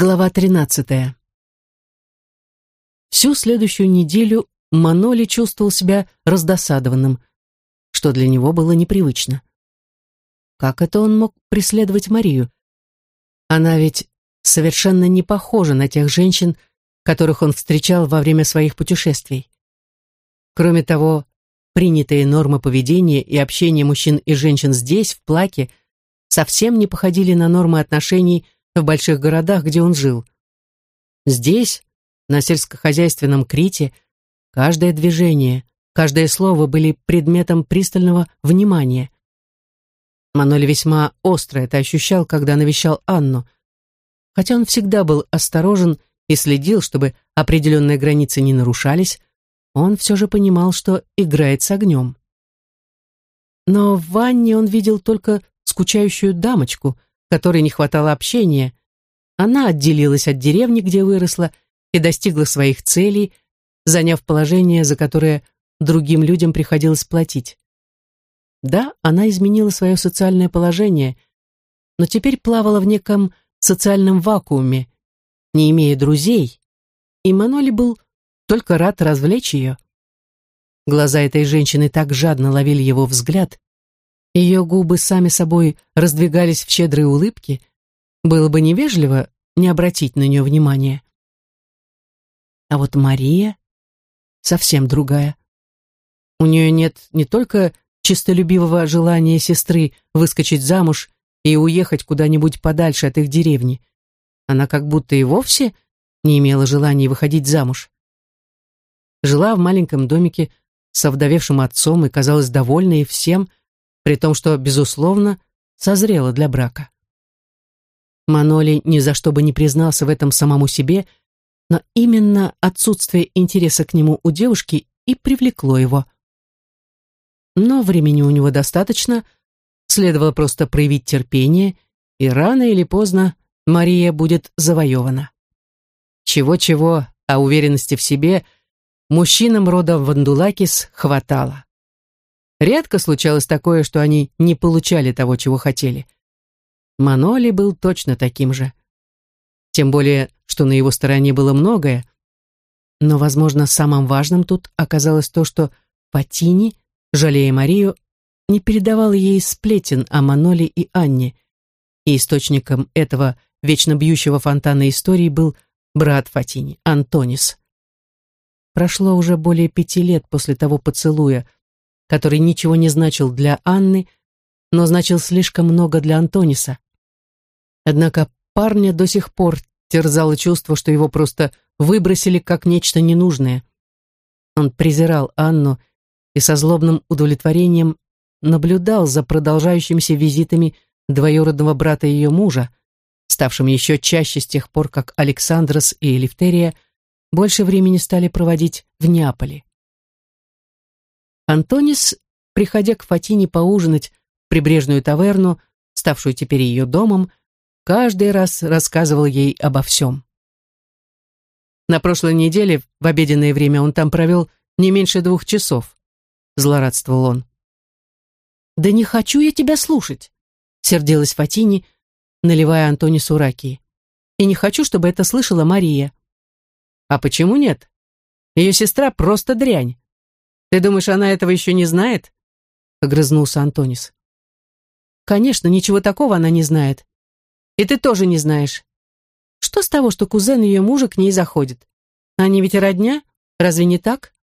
Глава 13. Всю следующую неделю Маноли чувствовал себя раздосадованным, что для него было непривычно. Как это он мог преследовать Марию? Она ведь совершенно не похожа на тех женщин, которых он встречал во время своих путешествий. Кроме того, принятые нормы поведения и общения мужчин и женщин здесь, в Плаке, совсем не походили на нормы отношений в больших городах, где он жил. Здесь, на сельскохозяйственном Крите, каждое движение, каждое слово были предметом пристального внимания. Маноли весьма остро это ощущал, когда навещал Анну. Хотя он всегда был осторожен и следил, чтобы определенные границы не нарушались, он все же понимал, что играет с огнем. Но в ванне он видел только скучающую дамочку, которой не хватало общения. Она отделилась от деревни, где выросла, и достигла своих целей, заняв положение, за которое другим людям приходилось платить. Да, она изменила свое социальное положение, но теперь плавала в неком социальном вакууме, не имея друзей, и Маноли был только рад развлечь ее. Глаза этой женщины так жадно ловили его взгляд, ее губы сами собой раздвигались в щедрые улыбки, было бы невежливо не обратить на нее внимания. А вот Мария совсем другая. У нее нет не только чистолюбивого желания сестры выскочить замуж и уехать куда-нибудь подальше от их деревни. Она как будто и вовсе не имела желания выходить замуж. Жила в маленьком домике с овдовевшим отцом и казалась довольной всем, при том, что, безусловно, созрела для брака. Маноли ни за что бы не признался в этом самому себе, но именно отсутствие интереса к нему у девушки и привлекло его. Но времени у него достаточно, следовало просто проявить терпение, и рано или поздно Мария будет завоевана. Чего-чего, а уверенности в себе мужчинам рода Вандулакис хватало. Редко случалось такое, что они не получали того, чего хотели. Маноли был точно таким же. Тем более, что на его стороне было многое. Но, возможно, самым важным тут оказалось то, что Патини, жалея Марию, не передавал ей сплетен о Маноли и Анне, и источником этого вечно бьющего фонтана истории был брат Фатини, Антонис. Прошло уже более пяти лет после того поцелуя, который ничего не значил для Анны, но значил слишком много для Антониса. Однако парня до сих пор терзало чувство, что его просто выбросили как нечто ненужное. Он презирал Анну и со злобным удовлетворением наблюдал за продолжающимися визитами двоюродного брата ее мужа, ставшим еще чаще с тех пор, как Александрос и Элифтерия больше времени стали проводить в Неаполе. Антонис, приходя к Фатине поужинать в прибрежную таверну, ставшую теперь ее домом, каждый раз рассказывал ей обо всем. На прошлой неделе в обеденное время он там провел не меньше двух часов, злорадствовал он. «Да не хочу я тебя слушать», — сердилась Фатини, наливая Антонису ракии. «И не хочу, чтобы это слышала Мария». «А почему нет? Ее сестра просто дрянь. Ты думаешь, она этого еще не знает?» — огрызнулся Антонис. «Конечно, ничего такого она не знает. И ты тоже не знаешь. Что с того, что кузен ее мужа к ней заходит? Они ведь родня, разве не так?»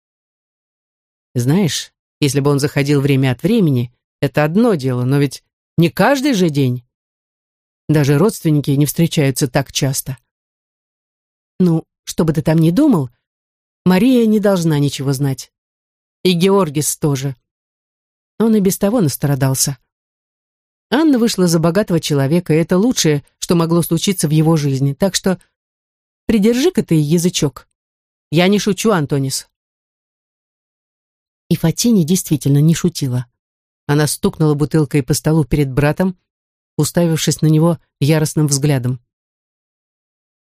«Знаешь, если бы он заходил время от времени, это одно дело, но ведь не каждый же день. Даже родственники не встречаются так часто». «Ну, что бы ты там ни думал, Мария не должна ничего знать. И Георгис тоже. Он и без того настрадался. Анна вышла за богатого человека, и это лучшее, что могло случиться в его жизни. Так что придержи-ка ты язычок. Я не шучу, Антонис. И Фатини действительно не шутила. Она стукнула бутылкой по столу перед братом, уставившись на него яростным взглядом.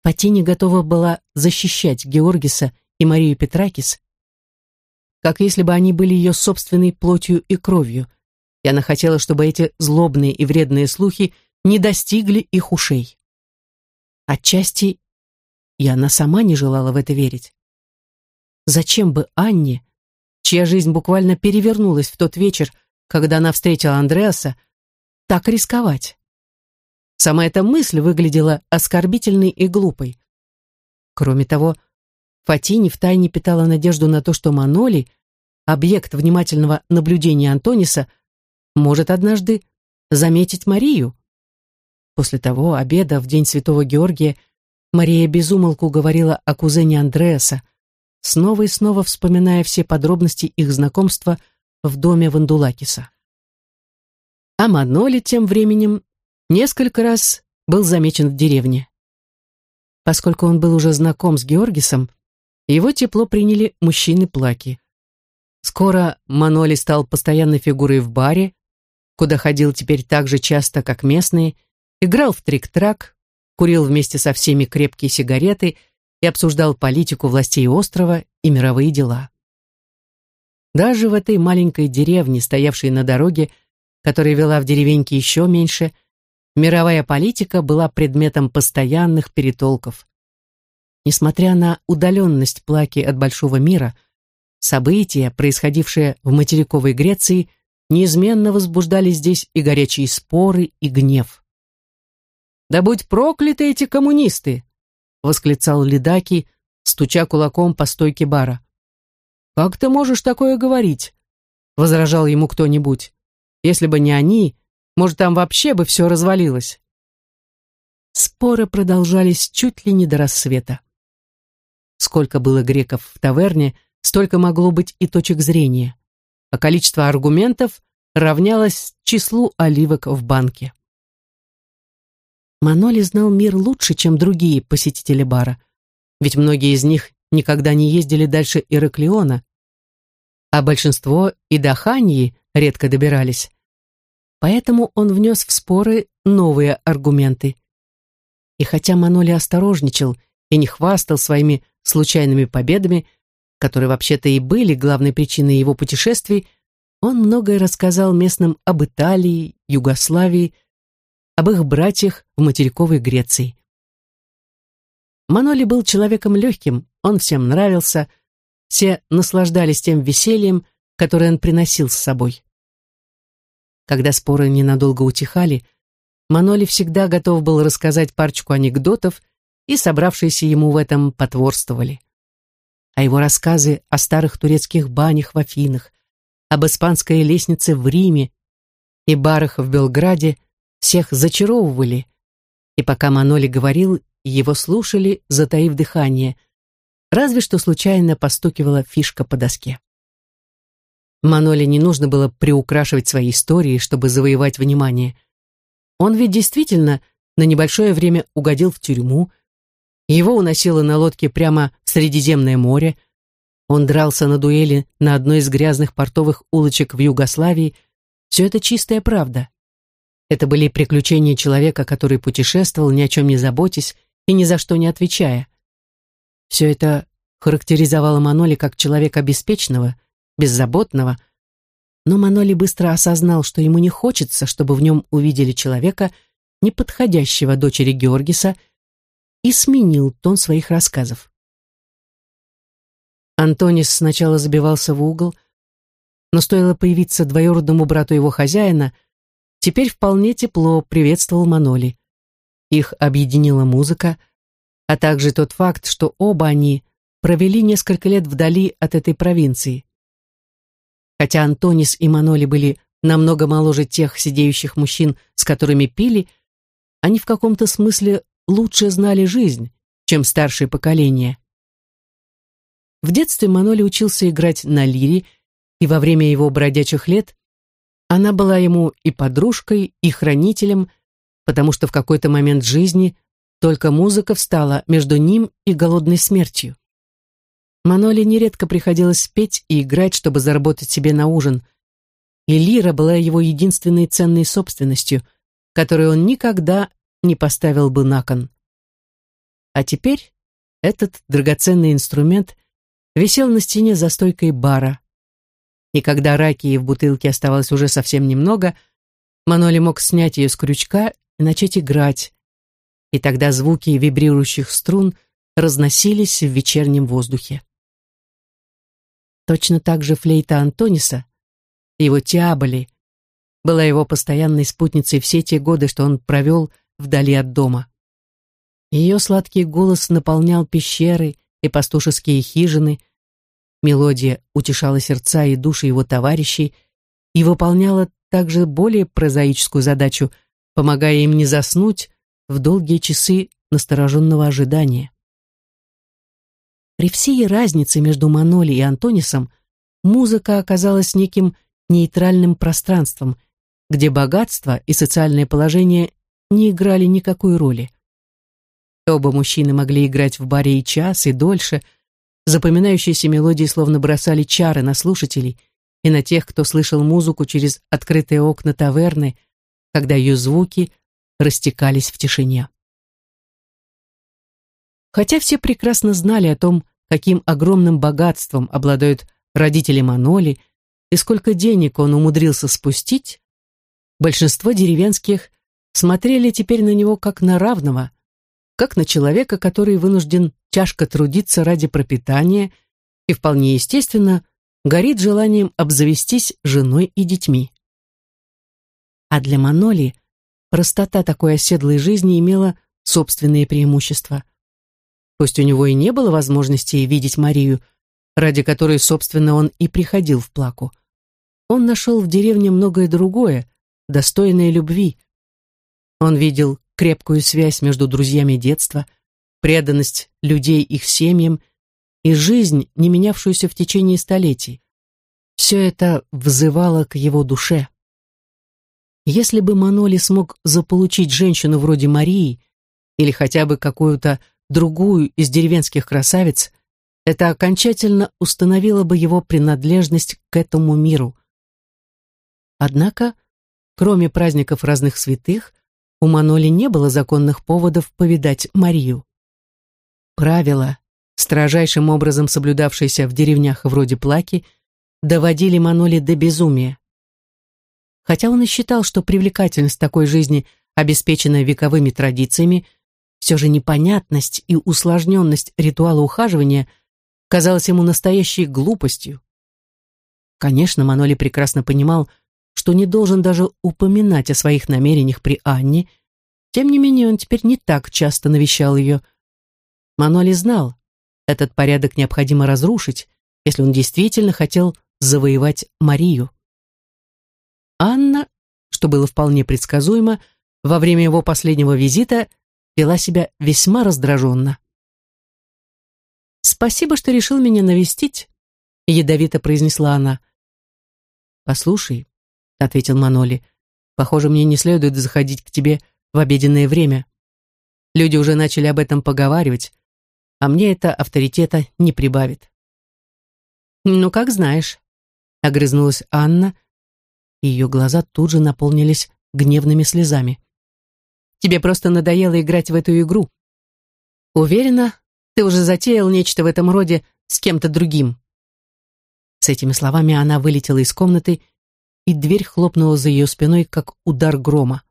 Фатини готова была защищать Георгиса и Марию Петракис, как если бы они были ее собственной плотью и кровью, и она хотела, чтобы эти злобные и вредные слухи не достигли их ушей. Отчасти и она сама не желала в это верить. Зачем бы Анне, чья жизнь буквально перевернулась в тот вечер, когда она встретила Андреаса, так рисковать? Сама эта мысль выглядела оскорбительной и глупой. Кроме того, Фатини втайне питала надежду на то, что Маноли, объект внимательного наблюдения Антониса, может однажды заметить Марию. После того обеда в день Святого Георгия Мария безумолку говорила о кузене Андреаса, снова и снова вспоминая все подробности их знакомства в доме Вандулакиса. А Маноли тем временем несколько раз был замечен в деревне. Поскольку он был уже знаком с Георгисом, его тепло приняли мужчины-плаки. Скоро Маноли стал постоянной фигурой в баре, куда ходил теперь так же часто, как местные, играл в трик-трак, курил вместе со всеми крепкие сигареты и обсуждал политику властей острова и мировые дела. Даже в этой маленькой деревне, стоявшей на дороге, которая вела в деревеньке еще меньше, мировая политика была предметом постоянных перетолков. Несмотря на удаленность Плаки от большого мира, события, происходившие в материковой Греции, неизменно возбуждали здесь и горячие споры, и гнев. «Да будь прокляты эти коммунисты!» — восклицал Лидаки, стуча кулаком по стойке бара. «Как ты можешь такое говорить?» — возражал ему кто-нибудь. «Если бы не они, может, там вообще бы все развалилось». Споры продолжались чуть ли не до рассвета. Сколько было греков в таверне, столько могло быть и точек зрения, а количество аргументов равнялось числу оливок в банке. Маноли знал мир лучше, чем другие посетители бара, ведь многие из них никогда не ездили дальше Ираклиона, а большинство и до Ханьи редко добирались. Поэтому он внес в споры новые аргументы. И хотя Маноли осторожничал и не хвастал своими случайными победами, которые вообще-то и были главной причиной его путешествий, он многое рассказал местным об Италии, Югославии, об их братьях в материковой Греции. Маноли был человеком легким, он всем нравился, все наслаждались тем весельем, которое он приносил с собой. Когда споры ненадолго утихали, Маноли всегда готов был рассказать парочку анекдотов и собравшиеся ему в этом потворствовали. А его рассказы о старых турецких банях в Афинах, об испанской лестнице в Риме и барах в Белграде всех зачаровывали, и пока Маноли говорил, его слушали, затаив дыхание, разве что случайно постукивала фишка по доске. Маноли не нужно было приукрашивать свои истории, чтобы завоевать внимание. Он ведь действительно на небольшое время угодил в тюрьму, его уносило на лодке прямо в Средиземное море. Он дрался на дуэли на одной из грязных портовых улочек в Югославии. Все это чистая правда. Это были приключения человека, который путешествовал, ни о чем не заботясь и ни за что не отвечая. Все это характеризовало Маноли как человека беспечного, беззаботного, но Маноли быстро осознал, что ему не хочется, чтобы в нем увидели человека, неподходящего дочери Георгиса и сменил тон своих рассказов. Антонис сначала забивался в угол, но стоило появиться двоюродному брату его хозяина, теперь вполне тепло приветствовал Маноли. Их объединила музыка, а также тот факт, что оба они провели несколько лет вдали от этой провинции. Хотя Антонис и Маноли были намного моложе тех сидеющих мужчин, с которыми пили, они в каком-то смысле лучше знали жизнь, чем старшее поколение. В детстве Маноли учился играть на лире, и во время его бродячих лет она была ему и подружкой, и хранителем, потому что в какой-то момент жизни только музыка встала между ним и голодной смертью. Маноли нередко приходилось петь и играть, чтобы заработать себе на ужин, и лира была его единственной ценной собственностью, которую он никогда не поставил бы на кон. А теперь этот драгоценный инструмент висел на стене за стойкой бара. И когда раки в бутылке оставалось уже совсем немного, Маноли мог снять ее с крючка и начать играть. И тогда звуки вибрирующих струн разносились в вечернем воздухе. Точно так же флейта Антониса, его Тиаболи, была его постоянной спутницей все те годы, что он провел вдали от дома. Ее сладкий голос наполнял пещеры и пастушеские хижины, мелодия утешала сердца и души его товарищей и выполняла также более прозаическую задачу, помогая им не заснуть в долгие часы настороженного ожидания. При всей разнице между Маноли и Антонисом музыка оказалась неким нейтральным пространством, где богатство и социальное положение не играли никакой роли. Оба мужчины могли играть в баре и час, и дольше. Запоминающиеся мелодии словно бросали чары на слушателей и на тех, кто слышал музыку через открытые окна таверны, когда ее звуки растекались в тишине. Хотя все прекрасно знали о том, каким огромным богатством обладают родители Маноли и сколько денег он умудрился спустить, большинство деревенских смотрели теперь на него как на равного, как на человека, который вынужден тяжко трудиться ради пропитания и, вполне естественно, горит желанием обзавестись женой и детьми. А для Маноли простота такой оседлой жизни имела собственные преимущества. Пусть у него и не было возможности видеть Марию, ради которой, собственно, он и приходил в Плаку. Он нашел в деревне многое другое, достойное любви. Он видел крепкую связь между друзьями детства, преданность людей их семьям и жизнь, не менявшуюся в течение столетий. Все это взывало к его душе. Если бы Маноли смог заполучить женщину вроде Марии или хотя бы какую-то другую из деревенских красавиц, это окончательно установило бы его принадлежность к этому миру. Однако, кроме праздников разных святых, у Маноли не было законных поводов повидать Марию. Правила, строжайшим образом соблюдавшиеся в деревнях вроде Плаки, доводили Маноли до безумия. Хотя он и считал, что привлекательность такой жизни обеспечена вековыми традициями, все же непонятность и усложненность ритуала ухаживания казалась ему настоящей глупостью. Конечно, Маноли прекрасно понимал, что не должен даже упоминать о своих намерениях при Анне, тем не менее он теперь не так часто навещал ее. Маноли знал, этот порядок необходимо разрушить, если он действительно хотел завоевать Марию. Анна, что было вполне предсказуемо, во время его последнего визита вела себя весьма раздраженно. «Спасибо, что решил меня навестить», — ядовито произнесла она. «Послушай», — ответил Маноли, — «похоже, мне не следует заходить к тебе в обеденное время. Люди уже начали об этом поговаривать, а мне это авторитета не прибавит». «Ну, как знаешь», — огрызнулась Анна, и ее глаза тут же наполнились гневными слезами. Тебе просто надоело играть в эту игру. Уверена, ты уже затеял нечто в этом роде с кем-то другим. С этими словами она вылетела из комнаты, и дверь хлопнула за ее спиной, как удар грома.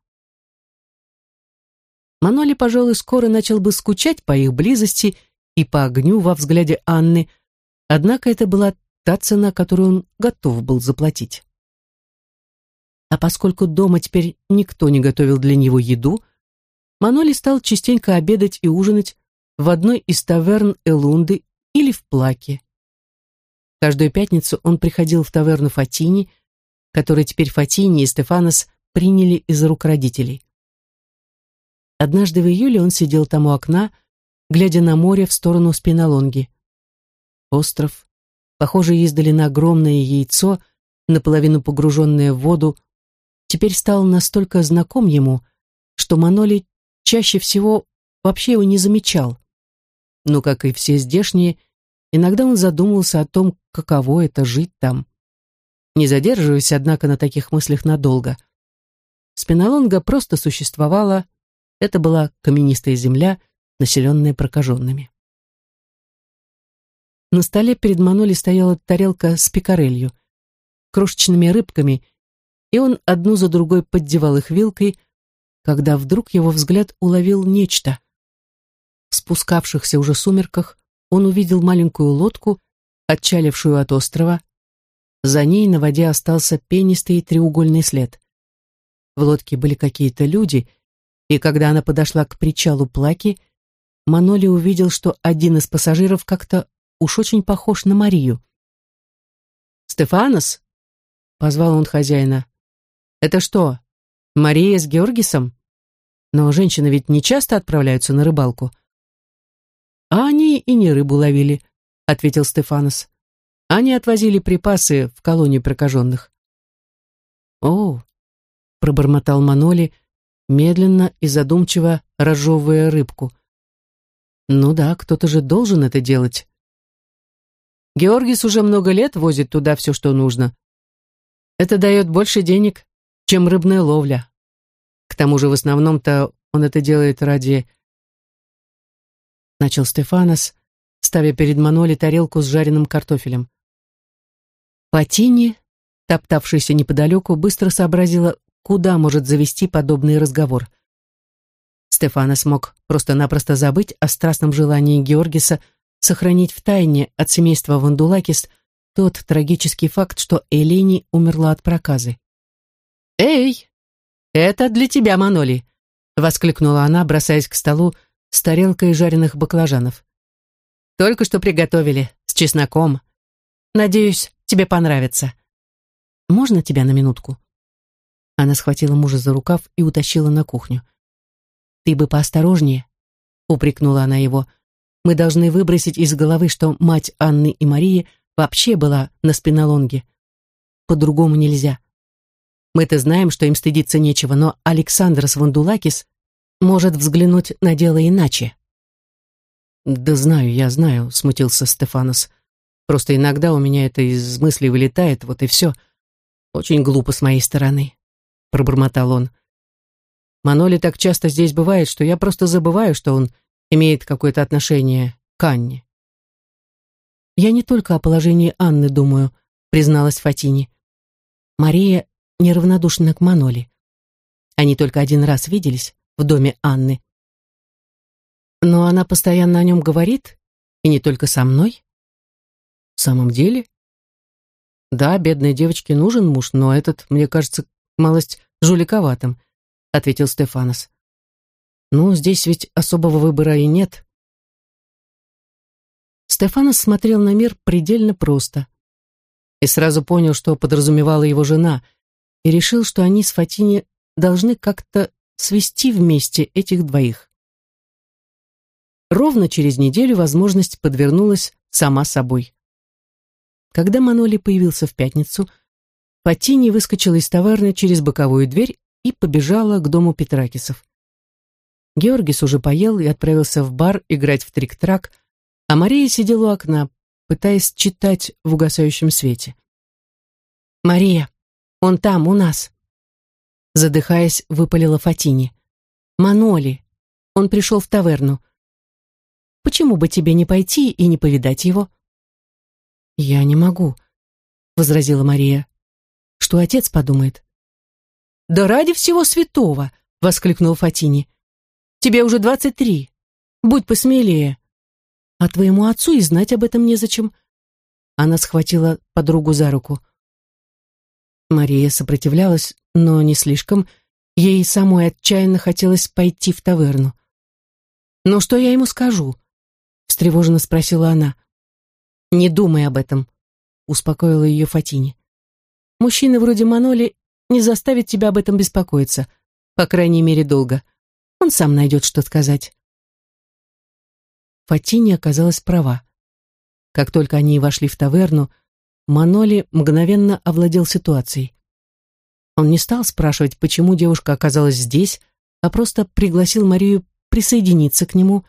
Маноли, пожалуй, скоро начал бы скучать по их близости и по огню во взгляде Анны, однако это была та цена, которую он готов был заплатить. А поскольку дома теперь никто не готовил для него еду, Маноли стал частенько обедать и ужинать в одной из таверн Элунды или в Плаке. Каждую пятницу он приходил в таверну Фатини, которую теперь Фатини и Стефанос приняли из рук родителей. Однажды в июле он сидел там у окна, глядя на море в сторону Спиналонги. Остров, похожий издали на огромное яйцо, наполовину погруженное в воду, теперь стал настолько знаком ему, что Маноли чаще всего вообще его не замечал. Но, как и все здешние, иногда он задумывался о том, каково это жить там. Не задерживаясь, однако, на таких мыслях надолго. Спиналонга просто существовала, это была каменистая земля, населенная прокаженными. На столе перед Маноли стояла тарелка с пикарелью, крошечными рыбками, и он одну за другой поддевал их вилкой, когда вдруг его взгляд уловил нечто. в спускавшихся уже сумерках он увидел маленькую лодку, отчалившую от острова. За ней на воде остался пенистый треугольный след. В лодке были какие-то люди, и когда она подошла к причалу Плаки, Маноли увидел, что один из пассажиров как-то уж очень похож на Марию. «Стефанос?» — позвал он хозяина. «Это что, Мария с Георгисом?» Но женщины ведь не часто отправляются на рыбалку. А они и не рыбу ловили, ответил Стефанос. Они отвозили припасы в колонию прокаженных. О, пробормотал Маноли, медленно и задумчиво разжевывая рыбку. Ну да, кто-то же должен это делать. Георгис уже много лет возит туда все, что нужно. Это дает больше денег, чем рыбная ловля. К тому же в основном-то он это делает ради... Начал Стефанос, ставя перед Маноли тарелку с жареным картофелем. Патини, топтавшаяся неподалеку, быстро сообразила, куда может завести подобный разговор. Стефанос мог просто-напросто забыть о страстном желании Георгиса сохранить в тайне от семейства Вандулакис тот трагический факт, что Элени умерла от проказы. «Эй!» «Это для тебя, Маноли!» — воскликнула она, бросаясь к столу с тарелкой жареных баклажанов. «Только что приготовили, с чесноком. Надеюсь, тебе понравится. Можно тебя на минутку?» Она схватила мужа за рукав и утащила на кухню. «Ты бы поосторожнее», — упрекнула она его. «Мы должны выбросить из головы, что мать Анны и Марии вообще была на спинолонге. По-другому нельзя. Мы-то знаем, что им стыдиться нечего, но Александрос Вандулакис может взглянуть на дело иначе. «Да знаю, я знаю», — смутился Стефанос. «Просто иногда у меня это из мыслей вылетает, вот и все. Очень глупо с моей стороны», — пробормотал он. «Маноли так часто здесь бывает, что я просто забываю, что он имеет какое-то отношение к Анне». «Я не только о положении Анны думаю», — призналась Фатини. «Мария неравнодушна к Маноли. Они только один раз виделись в доме Анны. Но она постоянно о нем говорит, и не только со мной. В самом деле? Да, бедной девочке нужен муж, но этот, мне кажется, малость жуликоватым, ответил Стефанос. Ну, здесь ведь особого выбора и нет. Стефанос смотрел на мир предельно просто и сразу понял, что подразумевала его жена — и решил, что они с Фатини должны как-то свести вместе этих двоих. Ровно через неделю возможность подвернулась сама собой. Когда Маноли появился в пятницу, Фатини выскочила из таверны через боковую дверь и побежала к дому Петракисов. Георгис уже поел и отправился в бар играть в трик-трак, а Мария сидела у окна, пытаясь читать в угасающем свете. «Мария, он там, у нас. Задыхаясь, выпалила Фатини. Маноли. Он пришел в таверну. Почему бы тебе не пойти и не повидать его? Я не могу, возразила Мария. Что отец подумает? Да ради всего святого, воскликнул Фатини. Тебе уже двадцать три. Будь посмелее. А твоему отцу и знать об этом незачем. Она схватила подругу за руку. Мария сопротивлялась, но не слишком. Ей самой отчаянно хотелось пойти в таверну. «Но что я ему скажу?» — встревоженно спросила она. «Не думай об этом», — успокоила ее Фатини. «Мужчины вроде Маноли не заставят тебя об этом беспокоиться, по крайней мере, долго. Он сам найдет, что сказать». Фатини оказалась права. Как только они вошли в таверну, Маноли мгновенно овладел ситуацией. Он не стал спрашивать, почему девушка оказалась здесь, а просто пригласил Марию присоединиться к нему.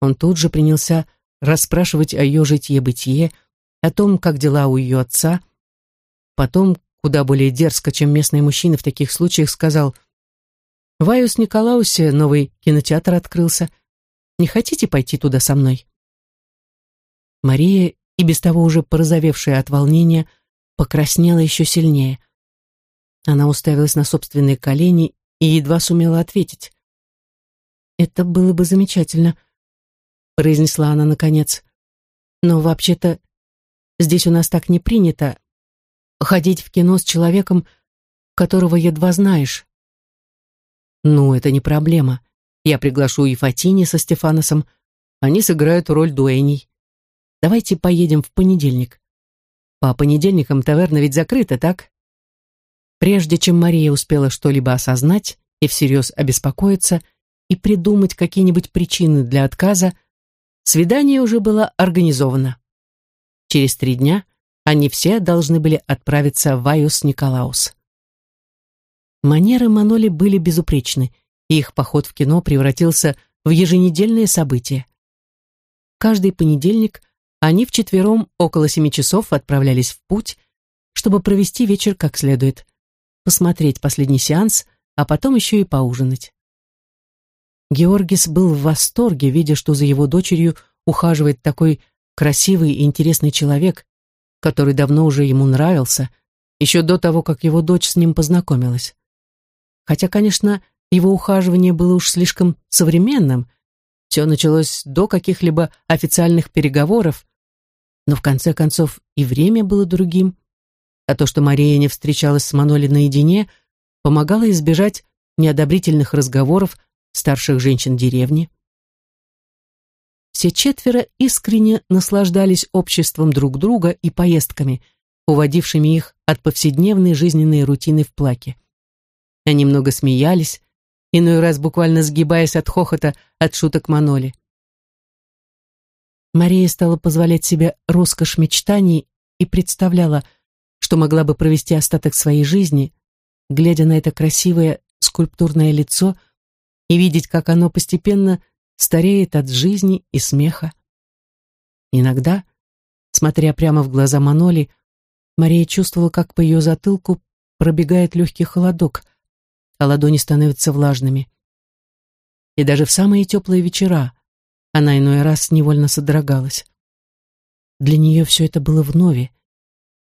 Он тут же принялся расспрашивать о ее житье-бытие, о том, как дела у ее отца. Потом, куда более дерзко, чем местные мужчины в таких случаях, сказал «В Айус Николаусе новый кинотеатр открылся. Не хотите пойти туда со мной?» Мария и без того уже порозовевшая от волнения, покраснела еще сильнее. Она уставилась на собственные колени и едва сумела ответить. «Это было бы замечательно, — произнесла она наконец. «Но вообще-то здесь у нас так не принято ходить в кино с человеком, которого едва знаешь». «Ну, это не проблема. Я приглашу и Фатини со Стефаносом. Они сыграют роль дуэней. Давайте поедем в понедельник. По понедельникам таверна ведь закрыта, так?» Прежде чем Мария успела что-либо осознать и всерьез обеспокоиться и придумать какие-нибудь причины для отказа, свидание уже было организовано. Через три дня они все должны были отправиться в Айус Николаус. Манеры Маноли были безупречны, и их поход в кино превратился в еженедельное событие. Каждый понедельник они вчетвером около семи часов отправлялись в путь, чтобы провести вечер как следует, посмотреть последний сеанс, а потом еще и поужинать. Георгис был в восторге, видя, что за его дочерью ухаживает такой красивый и интересный человек, который давно уже ему нравился, еще до того, как его дочь с ним познакомилась. Хотя, конечно, его ухаживание было уж слишком современным, все началось до каких-либо официальных переговоров, но в конце концов и время было другим, а то, что Мария не встречалась с Маноли наедине, помогало избежать неодобрительных разговоров старших женщин деревни. Все четверо искренне наслаждались обществом друг друга и поездками, уводившими их от повседневной жизненной рутины в плаке. Они много смеялись, иной раз буквально сгибаясь от хохота от шуток Маноли. Мария стала позволять себе роскошь мечтаний и представляла, что могла бы провести остаток своей жизни, глядя на это красивое скульптурное лицо и видеть, как оно постепенно стареет от жизни и смеха. Иногда, смотря прямо в глаза Маноли, Мария чувствовала, как по ее затылку пробегает легкий холодок, а ладони становятся влажными. И даже в самые теплые вечера она иной раз невольно содрогалась. Для нее все это было вновь.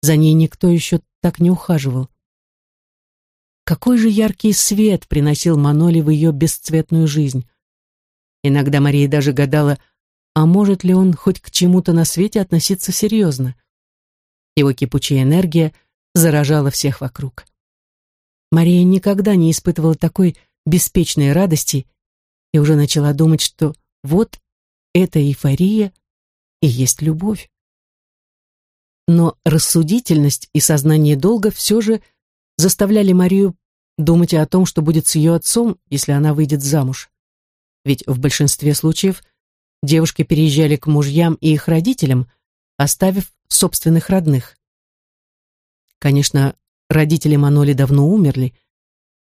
За ней никто еще так не ухаживал. Какой же яркий свет приносил Маноли в ее бесцветную жизнь. Иногда Мария даже гадала, а может ли он хоть к чему-то на свете относиться серьезно. Его кипучая энергия заражала всех вокруг. Мария никогда не испытывала такой беспечной радости и уже начала думать, что вот эта эйфория и есть любовь. Но рассудительность и сознание долга все же заставляли Марию думать о том, что будет с ее отцом, если она выйдет замуж. Ведь в большинстве случаев девушки переезжали к мужьям и их родителям, оставив собственных родных. Конечно, Родители Маноли давно умерли,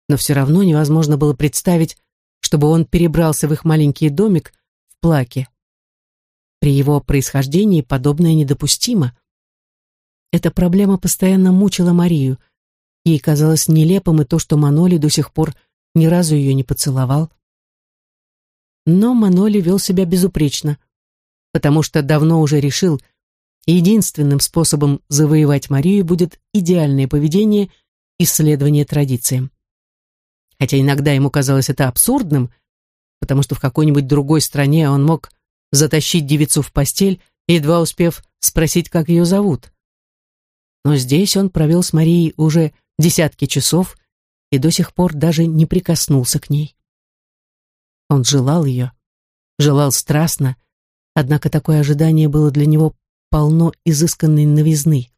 но все равно невозможно было представить, чтобы он перебрался в их маленький домик в Плаке. При его происхождении подобное недопустимо. Эта проблема постоянно мучила Марию. Ей казалось нелепым и то, что Маноли до сих пор ни разу ее не поцеловал. Но Маноли вел себя безупречно, потому что давно уже решил, единственным способом завоевать Марию будет идеальное поведение и следование традициям. Хотя иногда ему казалось это абсурдным, потому что в какой-нибудь другой стране он мог затащить девицу в постель, едва успев спросить, как ее зовут. Но здесь он провел с Марией уже десятки часов и до сих пор даже не прикоснулся к ней. Он желал ее, желал страстно, однако такое ожидание было для него полно изысканной новизны.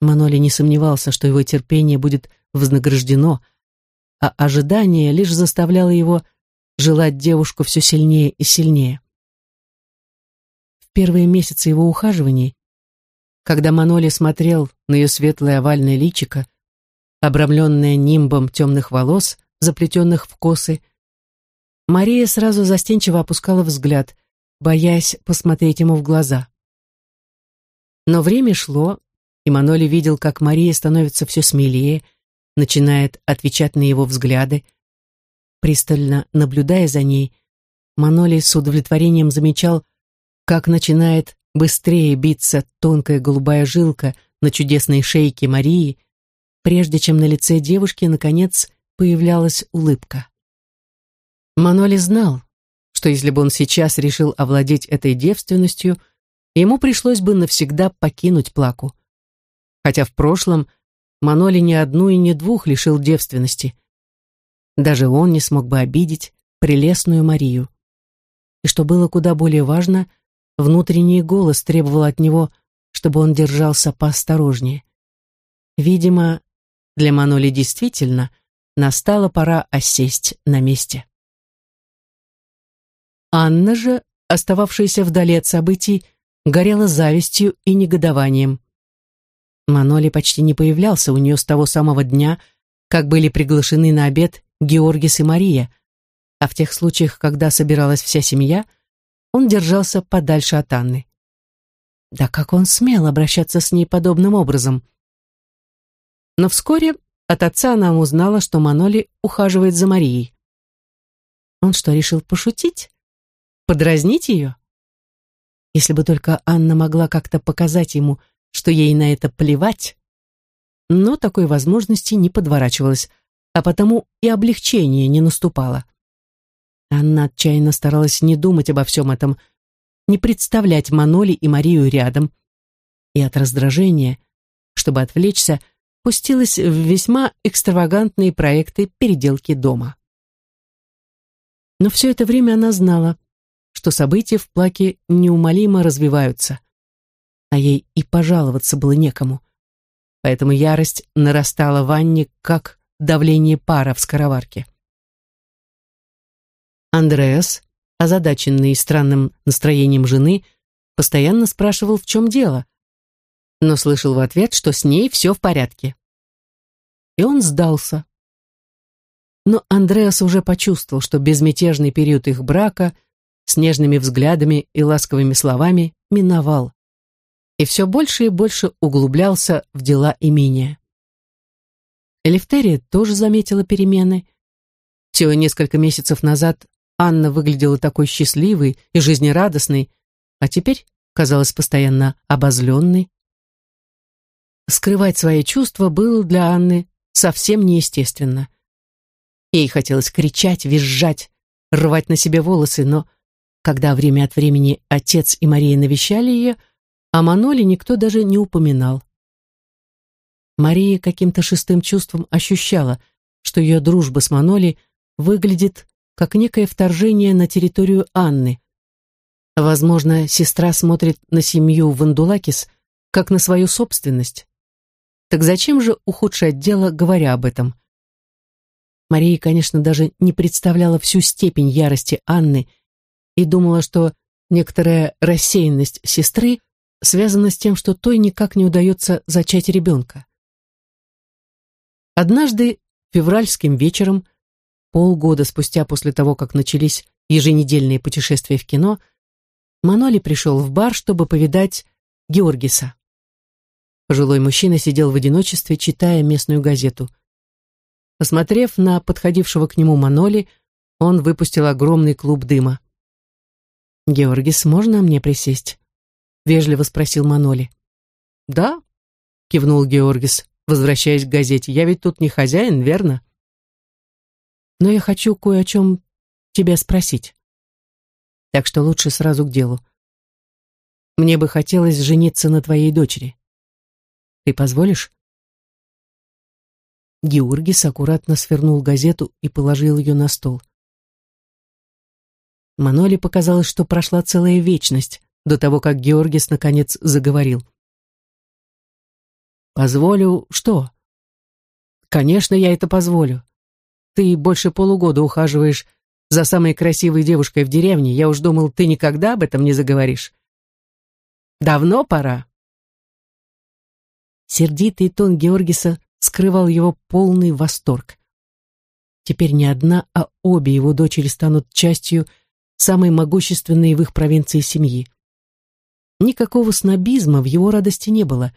Маноли не сомневался, что его терпение будет вознаграждено, а ожидание лишь заставляло его желать девушку все сильнее и сильнее. В первые месяцы его ухаживаний, когда Маноли смотрел на ее светлое овальное личико, обрамленное нимбом темных волос, заплетенных в косы, Мария сразу застенчиво опускала взгляд, боясь посмотреть ему в глаза. Но время шло, и Маноли видел, как Мария становится все смелее, начинает отвечать на его взгляды. Пристально наблюдая за ней, Маноли с удовлетворением замечал, как начинает быстрее биться тонкая голубая жилка на чудесной шейке Марии, прежде чем на лице девушки, наконец, появлялась улыбка. Маноли знал, что если бы он сейчас решил овладеть этой девственностью, ему пришлось бы навсегда покинуть Плаку. Хотя в прошлом Маноли ни одну и ни двух лишил девственности. Даже он не смог бы обидеть прелестную Марию. И что было куда более важно, внутренний голос требовал от него, чтобы он держался поосторожнее. Видимо, для Маноли действительно настала пора осесть на месте. Анна же, остававшаяся вдали от событий, горела завистью и негодованием. Маноли почти не появлялся у нее с того самого дня, как были приглашены на обед Георгис и Мария, а в тех случаях, когда собиралась вся семья, он держался подальше от Анны. Да как он смел обращаться с ней подобным образом? Но вскоре от отца она узнала, что Маноли ухаживает за Марией. Он что, решил пошутить? Подразнить ее? Если бы только Анна могла как-то показать ему, что ей на это плевать. Но такой возможности не подворачивалось, а потому и облегчение не наступало. Анна отчаянно старалась не думать обо всем этом, не представлять Маноли и Марию рядом. И от раздражения, чтобы отвлечься, пустилась в весьма экстравагантные проекты переделки дома. Но все это время она знала, что события в плаке неумолимо развиваются, а ей и пожаловаться было некому. Поэтому ярость нарастала в Анне, как давление пара в скороварке. Андреас, озадаченный странным настроением жены, постоянно спрашивал, в чем дело, но слышал в ответ, что с ней все в порядке. И он сдался. Но Андреас уже почувствовал, что безмятежный период их брака с нежными взглядами и ласковыми словами миновал, и все больше и больше углублялся в дела имения. Элифтерия тоже заметила перемены. Всего несколько месяцев назад Анна выглядела такой счастливой и жизнерадостной, а теперь казалась постоянно обозленной. Скрывать свои чувства было для Анны совсем неестественно. Ей хотелось кричать, визжать, рвать на себе волосы, но когда время от времени отец и Мария навещали ее, о Маноле никто даже не упоминал. Мария каким-то шестым чувством ощущала, что ее дружба с Маноли выглядит как некое вторжение на территорию Анны. Возможно, сестра смотрит на семью Вандулакис как на свою собственность. Так зачем же ухудшать дело, говоря об этом? Мария, конечно, даже не представляла всю степень ярости Анны и думала, что некоторая рассеянность сестры связана с тем, что той никак не удается зачать ребенка. Однажды, февральским вечером, полгода спустя после того, как начались еженедельные путешествия в кино, Маноли пришел в бар, чтобы повидать Георгиса. Пожилой мужчина сидел в одиночестве, читая местную газету. Посмотрев на подходившего к нему Маноли, он выпустил огромный клуб дыма. «Георгис, можно мне присесть?» — вежливо спросил Маноли. «Да», — кивнул Георгис, возвращаясь к газете. «Я ведь тут не хозяин, верно?» «Но я хочу кое о чем тебя спросить. Так что лучше сразу к делу. Мне бы хотелось жениться на твоей дочери. Ты позволишь?» Георгис аккуратно свернул газету и положил ее на стол. Маноли показалось, что прошла целая вечность до того, как Георгис наконец заговорил. «Позволю что?» «Конечно, я это позволю. Ты больше полугода ухаживаешь за самой красивой девушкой в деревне. Я уж думал, ты никогда об этом не заговоришь. Давно пора». Сердитый тон Георгиса скрывал его полный восторг. Теперь не одна, а обе его дочери станут частью самой могущественной в их провинции семьи. Никакого снобизма в его радости не было.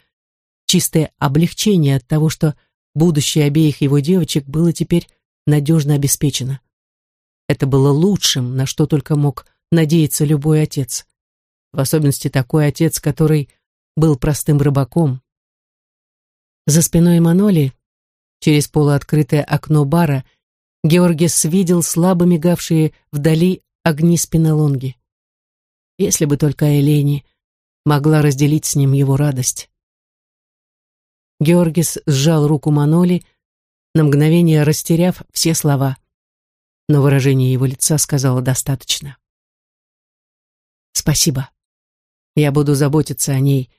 Чистое облегчение от того, что будущее обеих его девочек было теперь надежно обеспечено. Это было лучшим, на что только мог надеяться любой отец. В особенности такой отец, который был простым рыбаком, за спиной Маноли, через полуоткрытое окно бара, Георгис видел слабо мигавшие вдали огни спинолонги. Если бы только Элени могла разделить с ним его радость. Георгис сжал руку Маноли, на мгновение растеряв все слова. Но выражение его лица сказало достаточно. «Спасибо. Я буду заботиться о ней.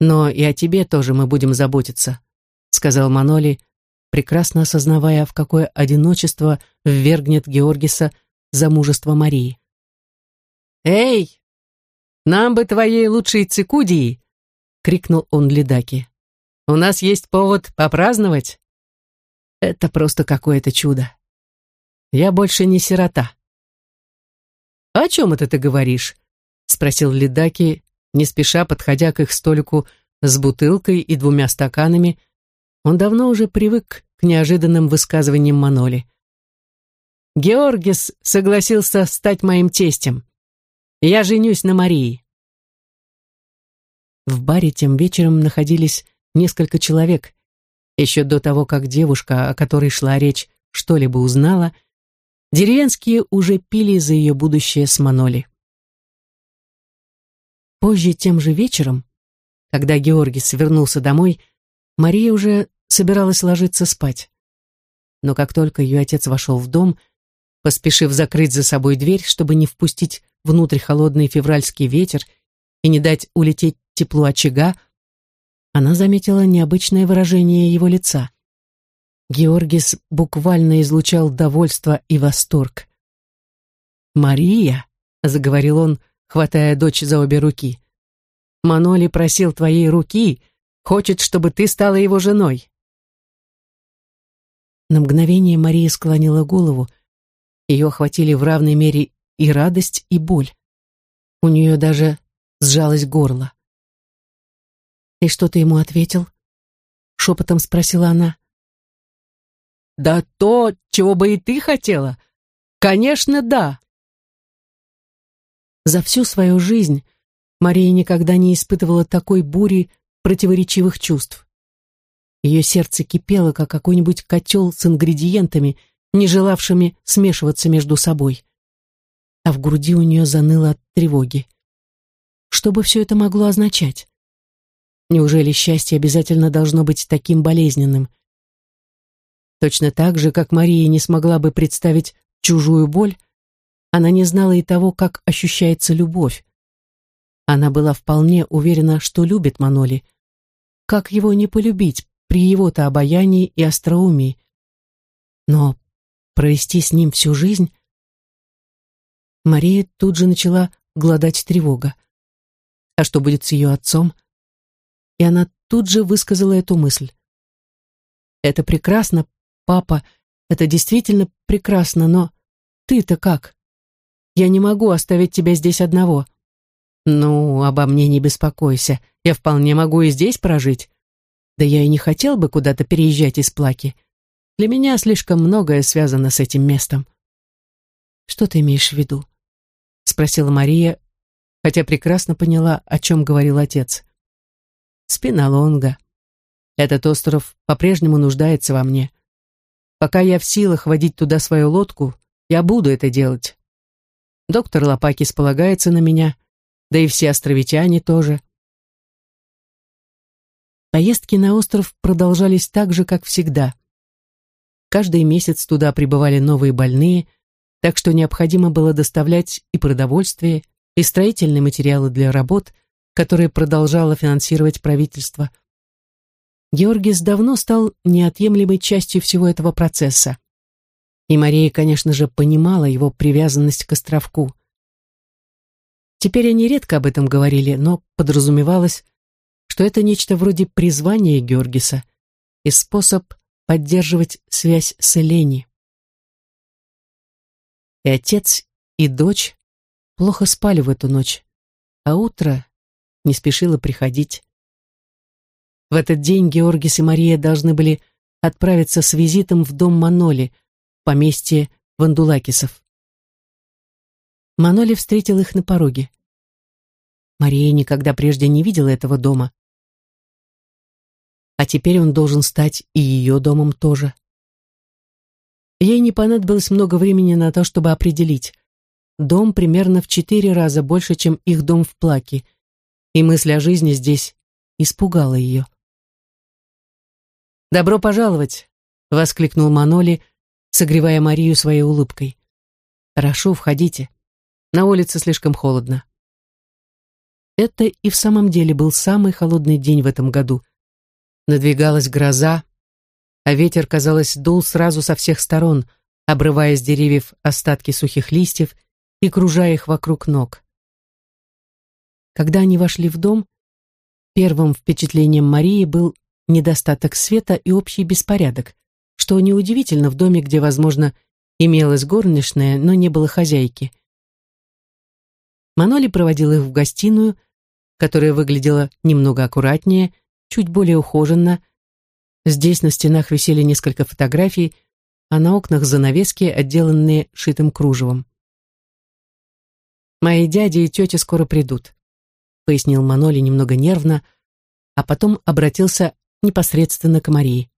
Но и о тебе тоже мы будем заботиться», сказал Маноли, прекрасно осознавая, в какое одиночество ввергнет Георгиса замужество Марии. «Эй, нам бы твоей лучшей цикудии!» — крикнул он Лидаки. «У нас есть повод попраздновать!» «Это просто какое-то чудо! Я больше не сирота!» «О чем это ты говоришь?» — спросил Лидаки, не спеша подходя к их столику с бутылкой и двумя стаканами. Он давно уже привык к неожиданным высказываниям Маноли. «Георгис согласился стать моим тестем. Я женюсь на Марии». В баре тем вечером находились несколько человек. Еще до того, как девушка, о которой шла речь, что-либо узнала, деревенские уже пили за ее будущее с Маноли. Позже тем же вечером, когда Георгис вернулся домой, Мария уже собиралась ложиться спать. Но как только ее отец вошел в дом, поспешив закрыть за собой дверь, чтобы не впустить внутрь холодный февральский ветер и не дать улететь теплу очага, она заметила необычное выражение его лица. Георгис буквально излучал довольство и восторг. «Мария», — заговорил он, хватая дочь за обе руки, — «Маноли просил твоей руки, хочет, чтобы ты стала его женой». На мгновение Мария склонила голову. Ее охватили в равной мере и радость, и боль. У нее даже сжалось горло. «И что ты ему ответил?» Шепотом спросила она. «Да то, чего бы и ты хотела. Конечно, да». За всю свою жизнь Мария никогда не испытывала такой бури противоречивых чувств. Ее сердце кипело, как какой-нибудь котел с ингредиентами, не желавшими смешиваться между собой. А в груди у нее заныло от тревоги. Что бы все это могло означать? Неужели счастье обязательно должно быть таким болезненным? Точно так же, как Мария не смогла бы представить чужую боль, она не знала и того, как ощущается любовь. Она была вполне уверена, что любит Маноли. Как его не полюбить при его-то обаянии и остроумии? Но провести с ним всю жизнь... Мария тут же начала гладать тревога. А что будет с ее отцом? И она тут же высказала эту мысль. «Это прекрасно, папа, это действительно прекрасно, но ты-то как? Я не могу оставить тебя здесь одного». «Ну, обо мне не беспокойся, я вполне могу и здесь прожить. Да я и не хотел бы куда-то переезжать из Плаки. Для меня слишком многое связано с этим местом». «Что ты имеешь в виду?» — спросила Мария, хотя прекрасно поняла, о чем говорил отец. «Спиналонга. Этот остров по-прежнему нуждается во мне. Пока я в силах водить туда свою лодку, я буду это делать. Доктор Лопакис полагается на меня, да и все островитяне тоже. Поездки на остров продолжались так же, как всегда. Каждый месяц туда прибывали новые больные, так что необходимо было доставлять и продовольствие, и строительные материалы для работ, которые продолжало финансировать правительство. Георгис давно стал неотъемлемой частью всего этого процесса. И Мария, конечно же, понимала его привязанность к островку. Теперь они редко об этом говорили, но подразумевалось, что это нечто вроде призвания Георгиса и способ поддерживать связь с Элени. И отец, и дочь плохо спали в эту ночь, а утро не спешило приходить. В этот день Георгис и Мария должны были отправиться с визитом в дом Маноли, поместье Вандулакисов. Маноли встретил их на пороге. Мария никогда прежде не видела этого дома. А теперь он должен стать и ее домом тоже. Ей не понадобилось много времени на то, чтобы определить. дом примерно в четыре раза больше, чем их дом в Плаке, и мысль о жизни здесь испугала ее. «Добро пожаловать!» — воскликнул Маноли, согревая Марию своей улыбкой. «Хорошо, входите. На улице слишком холодно». Это и в самом деле был самый холодный день в этом году. Надвигалась гроза, а ветер, казалось, дул сразу со всех сторон, обрывая с деревьев остатки сухих листьев и кружая их вокруг ног. Когда они вошли в дом, первым впечатлением Марии был недостаток света и общий беспорядок, что неудивительно в доме, где, возможно, имелась горничная, но не было хозяйки. Маноли проводил их в гостиную, которая выглядела немного аккуратнее, чуть более ухоженно. Здесь на стенах висели несколько фотографий, а на окнах занавески, отделанные шитым кружевом. «Мои дяди и тетя скоро придут», — пояснил Маноли немного нервно, а потом обратился непосредственно к Марии.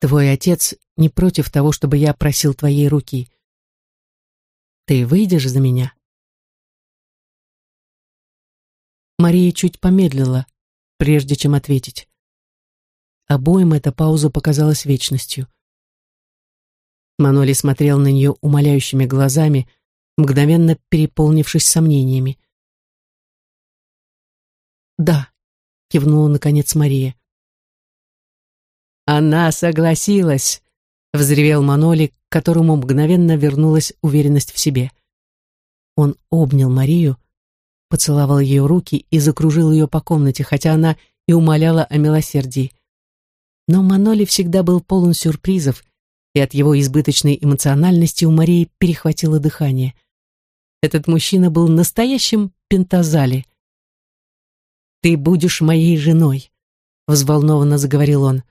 «Твой отец не против того, чтобы я просил твоей руки. Ты выйдешь за меня?» Мария чуть помедлила, прежде чем ответить. Обоим эта пауза показалась вечностью. Маноли смотрел на нее умоляющими глазами, мгновенно переполнившись сомнениями. «Да», — кивнула наконец Мария. «Она согласилась», — взревел Маноли, к которому мгновенно вернулась уверенность в себе. Он обнял Марию, поцеловал ее руки и закружил ее по комнате, хотя она и умоляла о милосердии. Но Маноли всегда был полон сюрпризов, и от его избыточной эмоциональности у Марии перехватило дыхание. Этот мужчина был настоящим пентазали. «Ты будешь моей женой», — взволнованно заговорил он.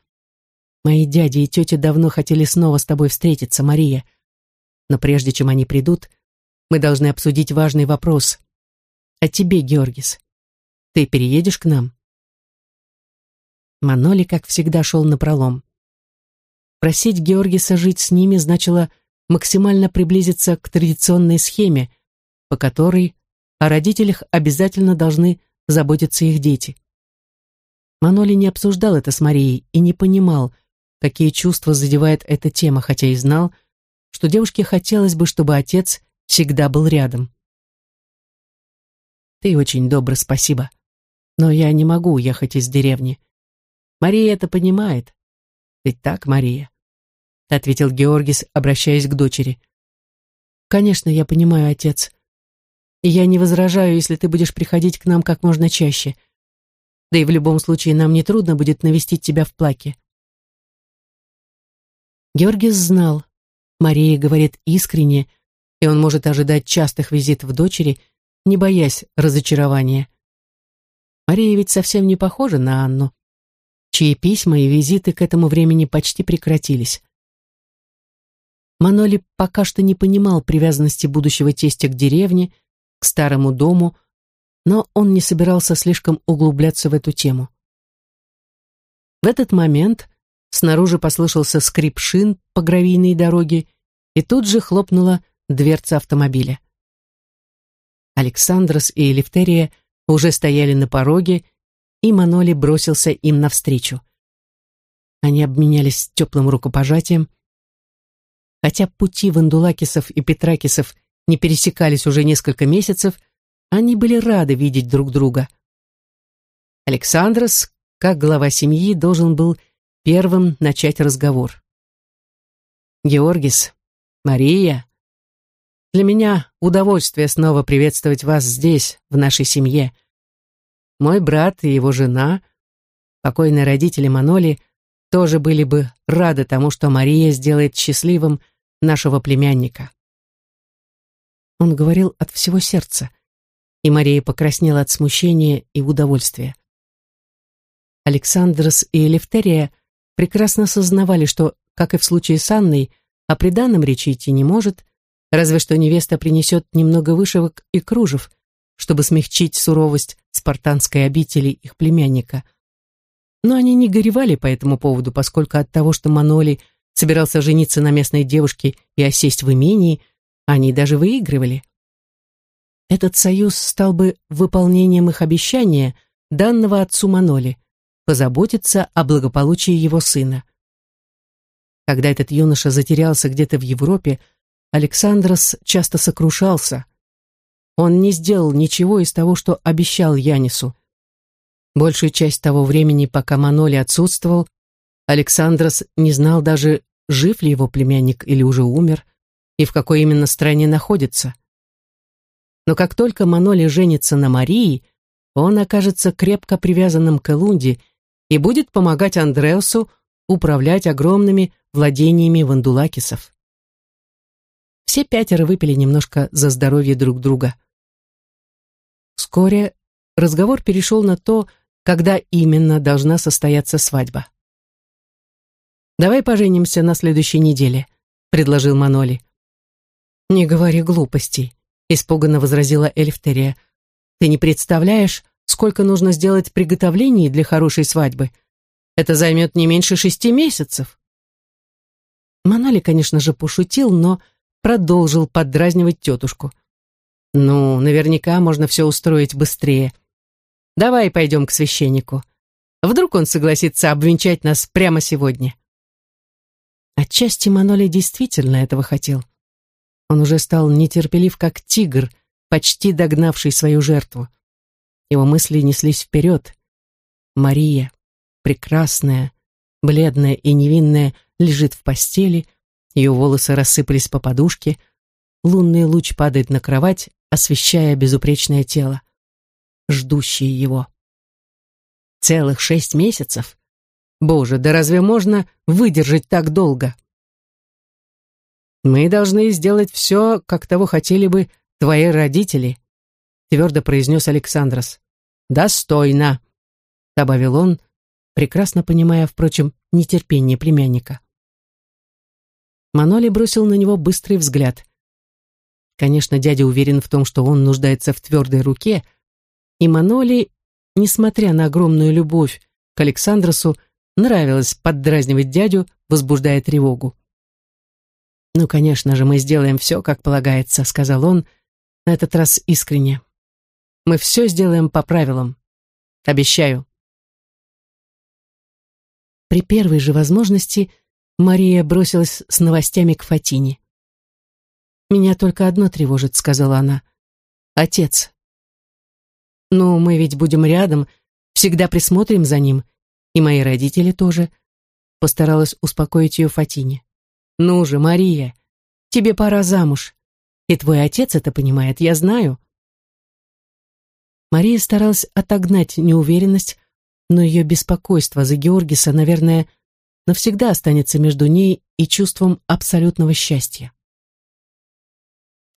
«Мои дяди и тетя давно хотели снова с тобой встретиться, Мария. Но прежде чем они придут, мы должны обсудить важный вопрос. А тебе, Георгис, ты переедешь к нам?» Маноли, как всегда, шел напролом. Просить Георгиса жить с ними значило максимально приблизиться к традиционной схеме, по которой о родителях обязательно должны заботиться их дети. Маноли не обсуждал это с Марией и не понимал, какие чувства задевает эта тема, хотя и знал, что девушке хотелось бы, чтобы отец всегда был рядом. «Ты очень добр, спасибо, но я не могу уехать из деревни. Мария это понимает. Ведь так, Мария? Ответил Георгис, обращаясь к дочери. Конечно, я понимаю, отец. И я не возражаю, если ты будешь приходить к нам как можно чаще. Да и в любом случае нам не трудно будет навестить тебя в плаке. Георгис знал, Мария говорит искренне, и он может ожидать частых визитов дочери, не боясь разочарования. Мария ведь совсем не похожа на Анну чьи письма и визиты к этому времени почти прекратились. Маноли пока что не понимал привязанности будущего тестя к деревне, к старому дому, но он не собирался слишком углубляться в эту тему. В этот момент снаружи послышался скрип шин по гравийной дороге, и тут же хлопнула дверца автомобиля. Александрос и Элифтерия уже стояли на пороге и Маноли бросился им навстречу. Они обменялись теплым рукопожатием. Хотя пути Вандулакисов и Петракисов не пересекались уже несколько месяцев, они были рады видеть друг друга. Александрос, как глава семьи, должен был первым начать разговор. «Георгис, Мария, для меня удовольствие снова приветствовать вас здесь, в нашей семье», мой брат и его жена, покойные родители Маноли, тоже были бы рады тому, что Мария сделает счастливым нашего племянника. Он говорил от всего сердца, и Мария покраснела от смущения и удовольствия. Александрос и Элефтерия прекрасно сознавали, что, как и в случае с Анной, о приданном речи идти не может, разве что невеста принесет немного вышивок и кружев – чтобы смягчить суровость спартанской обители их племянника. Но они не горевали по этому поводу, поскольку от того, что Маноли собирался жениться на местной девушке и осесть в имении, Они даже выигрывали. Этот союз стал бы выполнением их обещания, данного отцу Маноли, позаботиться о благополучии его сына. Когда этот юноша затерялся где-то в Европе, Александрос часто сокрушался. Он не сделал ничего из того, что обещал Янису. Большую часть того времени, пока Маноли отсутствовал, Александрос не знал даже, жив ли его племянник или уже умер, и в какой именно стране находится. Но как только Маноли женится на Марии, он окажется крепко привязанным к Элунде и будет помогать Андреусу управлять огромными владениями вандулакисов. Все пятеро выпили немножко за здоровье друг друга. Вскоре разговор перешел на то, когда именно должна состояться свадьба. «Давай поженимся на следующей неделе», — предложил Маноли. «Не говори глупостей», — испуганно возразила Эльфтерия. «Ты не представляешь, сколько нужно сделать приготовлений для хорошей свадьбы. Это займет не меньше шести месяцев». Маноли, конечно же, пошутил, но продолжил поддразнивать тетушку. «Ну, наверняка можно все устроить быстрее. Давай пойдем к священнику. Вдруг он согласится обвенчать нас прямо сегодня». Отчасти Маноли действительно этого хотел. Он уже стал нетерпелив, как тигр, почти догнавший свою жертву. Его мысли неслись вперед. Мария, прекрасная, бледная и невинная, лежит в постели, ее волосы рассыпались по подушке, лунный луч падает на кровать, освещая безупречное тело, ждущее его. Целых шесть месяцев? Боже, да разве можно выдержать так долго? Мы должны сделать все, как того хотели бы твои родители, твердо произнес Александрос. Достойно, добавил он, прекрасно понимая, впрочем, нетерпение племянника. Маноли бросил на него быстрый взгляд. Конечно, дядя уверен в том, что он нуждается в твердой руке, и Маноли, несмотря на огромную любовь к Александросу, Нравилось поддразнивать дядю, возбуждая тревогу. «Ну, конечно же, мы сделаем все, как полагается», — сказал он, на этот раз искренне. «Мы все сделаем по правилам. Обещаю». При первой же возможности Мария бросилась с новостями к Фатине. «Меня только одно тревожит», — сказала она. «Отец». «Ну, мы ведь будем рядом, всегда присмотрим за ним и мои родители тоже. Постаралась успокоить ее Фатине. «Ну же, Мария, тебе пора замуж. И твой отец это понимает, я знаю». Мария старалась отогнать неуверенность, но ее беспокойство за Георгиса, наверное, навсегда останется между ней и чувством абсолютного счастья.